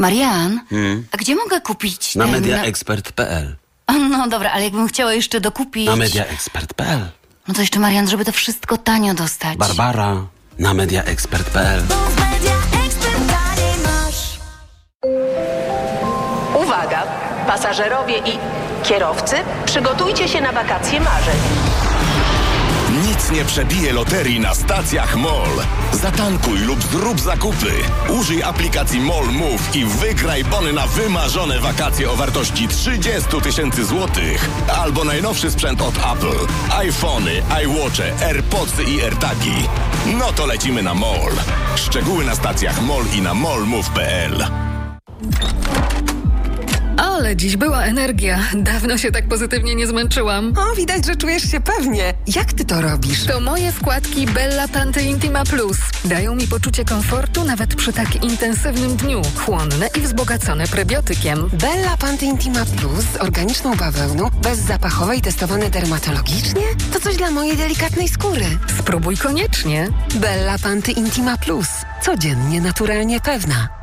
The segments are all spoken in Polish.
Marian, a gdzie mogę kupić Na ten... mediaexpert.pl. No dobra, ale jakbym chciała jeszcze dokupić... Na mediaexpert.pl. No to jeszcze Marian, żeby to wszystko tanio dostać. Barbara na mediaexpert.pl. Uwaga! Pasażerowie i kierowcy, przygotujcie się na wakacje marzeń. Nic nie przebije loterii na stacjach MOL. Zatankuj lub zrób zakupy. Użyj aplikacji MOL Move i wygraj bony na wymarzone wakacje o wartości 30 tysięcy złotych. Albo najnowszy sprzęt od Apple. iPhony, iWatche, AirPodsy i AirTagi. No to lecimy na MOL. Szczegóły na stacjach MOL i na molmove.pl. Ale dziś była energia. Dawno się tak pozytywnie nie zmęczyłam. O, widać, że czujesz się pewnie. Jak ty to robisz? To moje wkładki Bella Panty Intima Plus. Dają mi poczucie komfortu nawet przy tak intensywnym dniu. Chłonne i wzbogacone prebiotykiem. Bella Panty Intima Plus z organiczną bawełną, bezzapachowe i testowane dermatologicznie? To coś dla mojej delikatnej skóry. Spróbuj koniecznie. Bella Panty Intima Plus. Codziennie naturalnie pewna.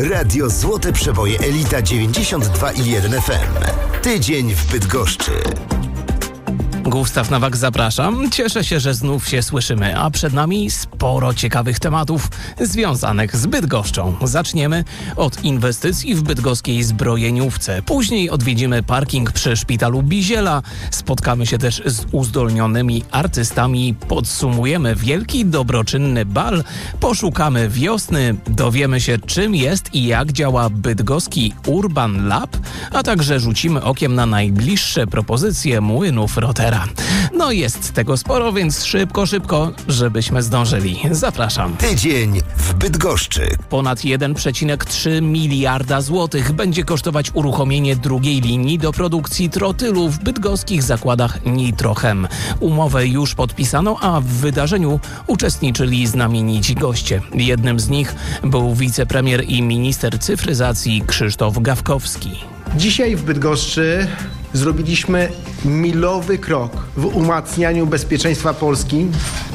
Radio Złote Przeboje Elita 92 i 1 FM. Tydzień w Bydgoszczy. Gustaw Nowak zapraszam. Cieszę się, że znów się słyszymy, a przed nami sporo ciekawych tematów związanych z Bydgoszczą. Zaczniemy od inwestycji w bydgoskiej zbrojeniówce. Później odwiedzimy parking przy szpitalu Biziela. Spotkamy się też z uzdolnionymi artystami. Podsumujemy wielki dobroczynny bal. Poszukamy wiosny. Dowiemy się, czym jest i jak działa bydgoski Urban Lab, a także rzucimy okiem na najbliższe propozycje młynów Rotera. No jest tego sporo, więc szybko, szybko, żebyśmy zdążyli. Zapraszam. Tydzień w Bydgoszczy. Ponad 1,3 miliarda złotych będzie kosztować uruchomienie drugiej linii do produkcji trotylu w bydgoskich zakładach Nitrochem. Umowę już podpisano, a w wydarzeniu uczestniczyli znamienici goście. Jednym z nich był wicepremier i minister cyfryzacji Krzysztof Gawkowski. Dzisiaj w Bydgoszczy zrobiliśmy milowy krok w umacnianiu bezpieczeństwa Polski,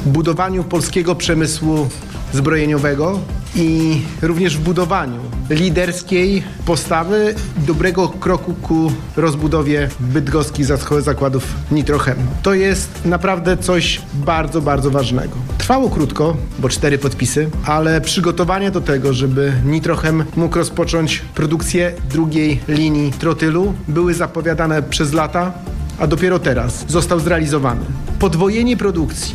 budowaniu polskiego przemysłu zbrojeniowego i również w budowaniu liderskiej postawy dobrego kroku ku rozbudowie bydgoskich zakładów Nitrochem. To jest naprawdę coś bardzo, bardzo ważnego. Trwało krótko, bo cztery podpisy, ale przygotowania do tego, żeby Nitrochem mógł rozpocząć produkcję drugiej linii trotylu były zapowiadane przez lata, a dopiero teraz został zrealizowany. Podwojenie produkcji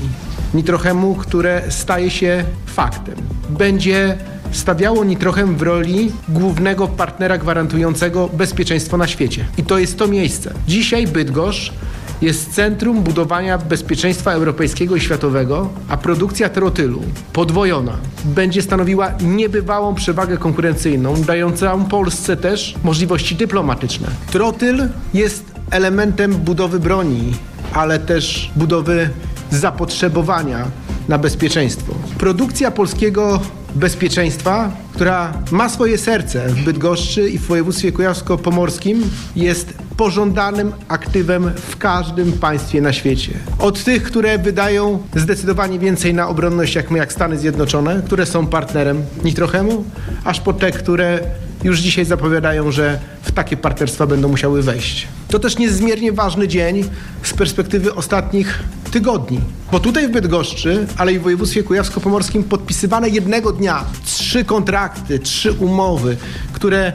Nitrochemu, które staje się faktem. Będzie stawiało Nitrochem w roli głównego partnera gwarantującego bezpieczeństwo na świecie. I to jest to miejsce. Dzisiaj Bydgoszcz jest centrum budowania bezpieczeństwa europejskiego i światowego, a produkcja trotylu podwojona będzie stanowiła niebywałą przewagę konkurencyjną, dającą Polsce też możliwości dyplomatyczne. Trotyl jest elementem budowy broni, ale też budowy zapotrzebowania na bezpieczeństwo. Produkcja polskiego bezpieczeństwa, która ma swoje serce w Bydgoszczy i w województwie kujawsko-pomorskim, jest pożądanym aktywem w każdym państwie na świecie. Od tych, które wydają zdecydowanie więcej na obronność, jak my, jak Stany Zjednoczone, które są partnerem Nitrochemu, aż po te, które już dzisiaj zapowiadają, że w takie partnerstwa będą musiały wejść. To też niezmiernie ważny dzień z perspektywy ostatnich tygodni, bo tutaj w Bydgoszczy, ale i w województwie kujawsko-pomorskim podpisywane jednego dnia trzy kontrakty, trzy umowy, które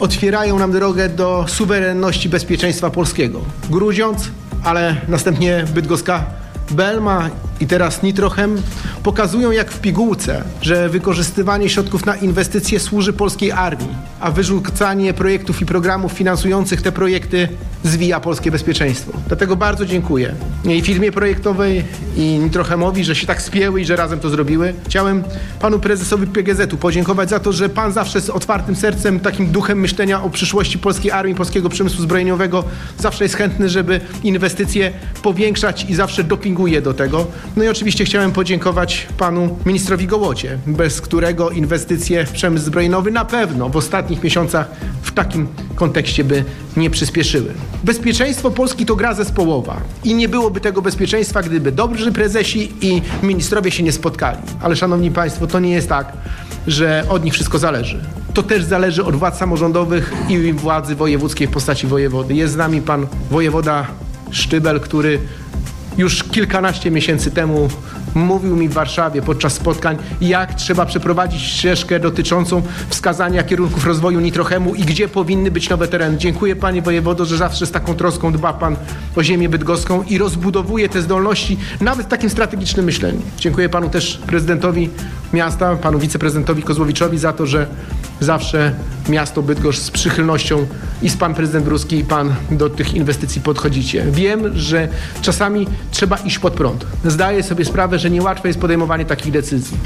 otwierają nam drogę do suwerenności bezpieczeństwa polskiego. Gruziąc, ale następnie bydgoska Belma i teraz Nitrochem pokazują jak w pigułce, że wykorzystywanie środków na inwestycje służy polskiej armii, a wyrzucanie projektów i programów finansujących te projekty zwija polskie bezpieczeństwo. Dlatego bardzo dziękuję i firmie projektowej i Nitrochemowi, że się tak spięły i że razem to zrobiły. Chciałem panu prezesowi PGZ-u podziękować za to, że pan zawsze z otwartym sercem, takim duchem myślenia o przyszłości polskiej armii, polskiego przemysłu zbrojeniowego zawsze jest chętny, żeby inwestycje powiększać i zawsze dopinguje do tego. No i oczywiście chciałem podziękować panu ministrowi Gołocie, bez którego inwestycje w przemysł zbrojeniowy na pewno w ostatnich miesiącach w takim kontekście by nie przyspieszyły. Bezpieczeństwo Polski to gra zespołowa i nie byłoby tego bezpieczeństwa, gdyby dobrzy prezesi i ministrowie się nie spotkali. Ale szanowni państwo, to nie jest tak, że od nich wszystko zależy. To też zależy od władz samorządowych i władzy wojewódzkiej w postaci wojewody. Jest z nami pan wojewoda Sztybel, który już kilkanaście miesięcy temu mówił mi w Warszawie podczas spotkań, jak trzeba przeprowadzić ścieżkę dotyczącą wskazania kierunków rozwoju nitrochemu i gdzie powinny być nowe tereny. Dziękuję panie wojewodo, że zawsze z taką troską dba pan o ziemię bydgoską i rozbudowuje te zdolności nawet w takim strategicznym myśleniu. Dziękuję panu też prezydentowi miasta, panu wiceprezydentowi Kozłowiczowi za to, że zawsze miasto Bydgoszcz z przychylnością i z pan prezydent Bruski i pan do tych inwestycji podchodzicie. Wiem, że czasami trzeba iść pod prąd. Zdaję sobie sprawę, że niełatwe jest podejmowanie takich decyzji.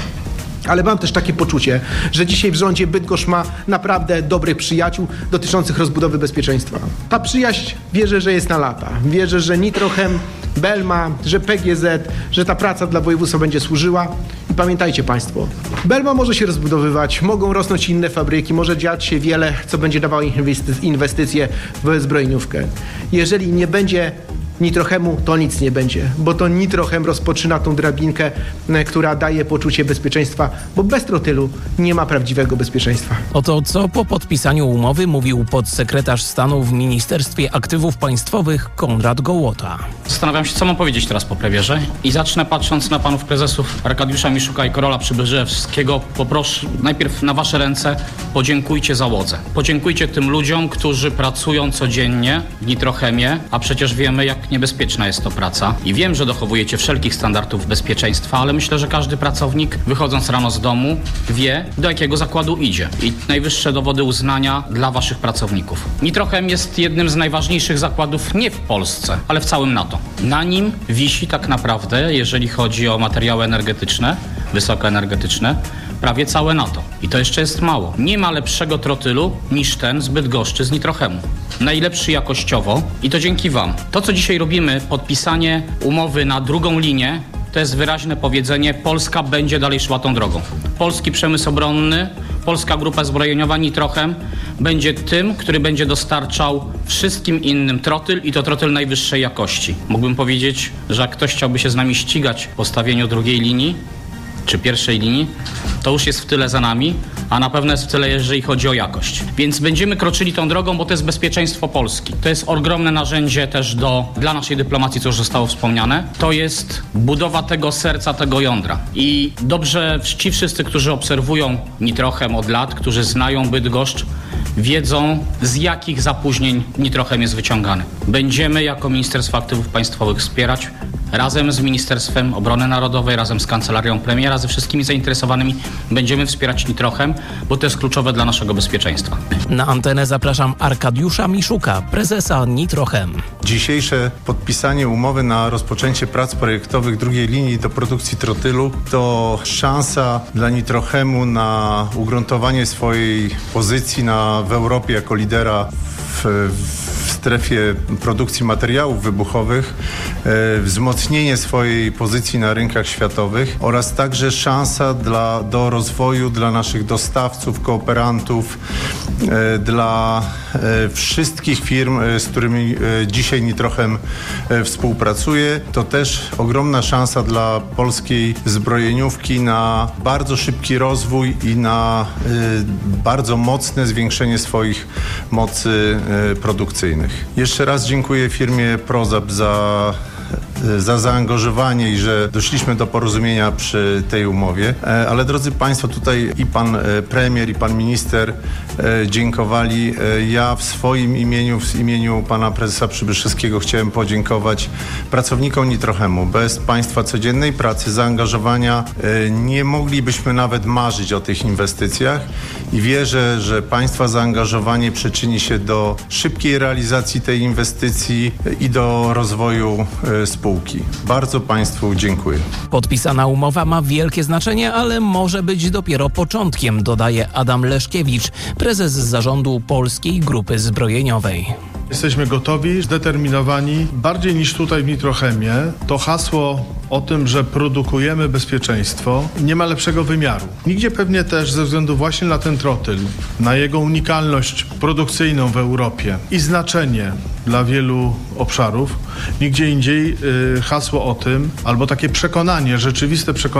Ale mam też takie poczucie, że dzisiaj w rządzie Bydgoszcz ma naprawdę dobrych przyjaciół dotyczących rozbudowy bezpieczeństwa. Ta przyjaźń wierzę, że jest na lata. Wierzę, że Nitrochem, Belma, że PGZ, że ta praca dla województwa będzie służyła. I pamiętajcie Państwo, Belma może się rozbudowywać, mogą rosnąć inne fabryki, może dziać się wiele, co będzie dawało inwesty- inwestycje w zbrojeniówkę. Jeżeli nie będzie Nitrochemu to nic nie będzie, bo to Nitrochem rozpoczyna tą drabinkę, e, która daje poczucie bezpieczeństwa, bo bez trotylu nie ma prawdziwego bezpieczeństwa. Oto co po podpisaniu umowy mówił podsekretarz stanu w Ministerstwie Aktywów Państwowych Konrad Gołota. Zastanawiam się, co mam powiedzieć teraz po premierze i zacznę patrząc na panów prezesów Arkadiusza Miszuka i Karola Przybyszewskiego. Poproszę najpierw na wasze ręce podziękujcie załodze. Podziękujcie tym ludziom, którzy pracują codziennie w Nitrochemie, a przecież wiemy, jak niebezpieczna jest to praca. I wiem, że dochowujecie wszelkich standardów bezpieczeństwa, ale myślę, że każdy pracownik wychodząc rano z domu wie, do jakiego zakładu idzie. I najwyższe dowody uznania dla waszych pracowników. Nitrochem jest jednym z najważniejszych zakładów nie w Polsce, ale w całym NATO. Na nim wisi tak naprawdę, jeżeli chodzi o materiały energetyczne, wysokoenergetyczne, prawie całe NATO. I to jeszcze jest mało. Nie ma lepszego trotylu niż ten z Bydgoszczy z Nitrochemu. Najlepszy jakościowo i to dzięki Wam. To, co dzisiaj robimy, podpisanie umowy na drugą linię, to jest wyraźne powiedzenie, Polska będzie dalej szła tą drogą. Polski przemysł obronny, Polska Grupa Zbrojeniowa Nitrochem będzie tym, który będzie dostarczał wszystkim innym trotyl i to trotyl najwyższej jakości. Mógłbym powiedzieć, że jak ktoś chciałby się z nami ścigać w postawieniu drugiej linii, czy pierwszej linii, to już jest w tyle za nami, a na pewno jest w tyle, jeżeli chodzi o jakość. Więc będziemy kroczyli tą drogą, bo to jest bezpieczeństwo Polski. To jest ogromne narzędzie też do, dla naszej dyplomacji, co już zostało wspomniane. To jest budowa tego serca, tego jądra. I dobrze ci wszyscy, którzy obserwują Nitrochem od lat, którzy znają Bydgoszcz, wiedzą z jakich zapóźnień Nitrochem jest wyciągany. Będziemy jako Ministerstwo Aktywów Państwowych wspierać razem z Ministerstwem Obrony Narodowej, razem z Kancelarią Premiera, ze wszystkimi zainteresowanymi będziemy wspierać Nitrochem, bo to jest kluczowe dla naszego bezpieczeństwa. Na antenę zapraszam Arkadiusza Miszuka, prezesa Nitrochem. Dzisiejsze podpisanie umowy na rozpoczęcie prac projektowych drugiej linii do produkcji trotylu to szansa dla Nitrochemu na ugruntowanie swojej pozycji na, w Europie jako lidera w, w strefie produkcji materiałów wybuchowych, e, wzmocnienie swojej pozycji na rynkach światowych oraz także szansa dla, do rozwoju dla naszych dostawców, kooperantów, e, dla e, wszystkich firm, z którymi dzisiaj Nitrochem współpracuje. To też ogromna szansa dla polskiej zbrojeniówki na bardzo szybki rozwój i na bardzo mocne zwiększenie swoich mocy produkcyjnych. Jeszcze raz dziękuję firmie Prozap za za zaangażowanie i że doszliśmy do porozumienia przy tej umowie. E, Ale drodzy Państwo, tutaj i pan e, premier, i pan minister e, dziękowali. Ja w swoim imieniu, w imieniu pana prezesa Przybyszewskiego chciałem podziękować pracownikom Nitrochemu. Bez Państwa codziennej pracy, zaangażowania nie moglibyśmy nawet marzyć o tych inwestycjach i wierzę, że Państwa zaangażowanie przyczyni się do szybkiej realizacji tej inwestycji i do rozwoju e, spółki. Bardzo Państwu dziękuję. Podpisana umowa ma wielkie znaczenie, ale może być dopiero początkiem, dodaje Adam Leszkiewicz, prezes zarządu Polskiej Grupy Zbrojeniowej. Jesteśmy gotowi, zdeterminowani. Bardziej niż tutaj w Nitrochemie, to hasło o tym, że produkujemy bezpieczeństwo, nie ma lepszego wymiaru. Nigdzie pewnie też ze względu właśnie na ten trotyl, na jego unikalność produkcyjną w Europie i znaczenie dla wielu obszarów, nigdzie indziej y, hasło o tym, albo takie przekonanie, rzeczywiste przekonanie,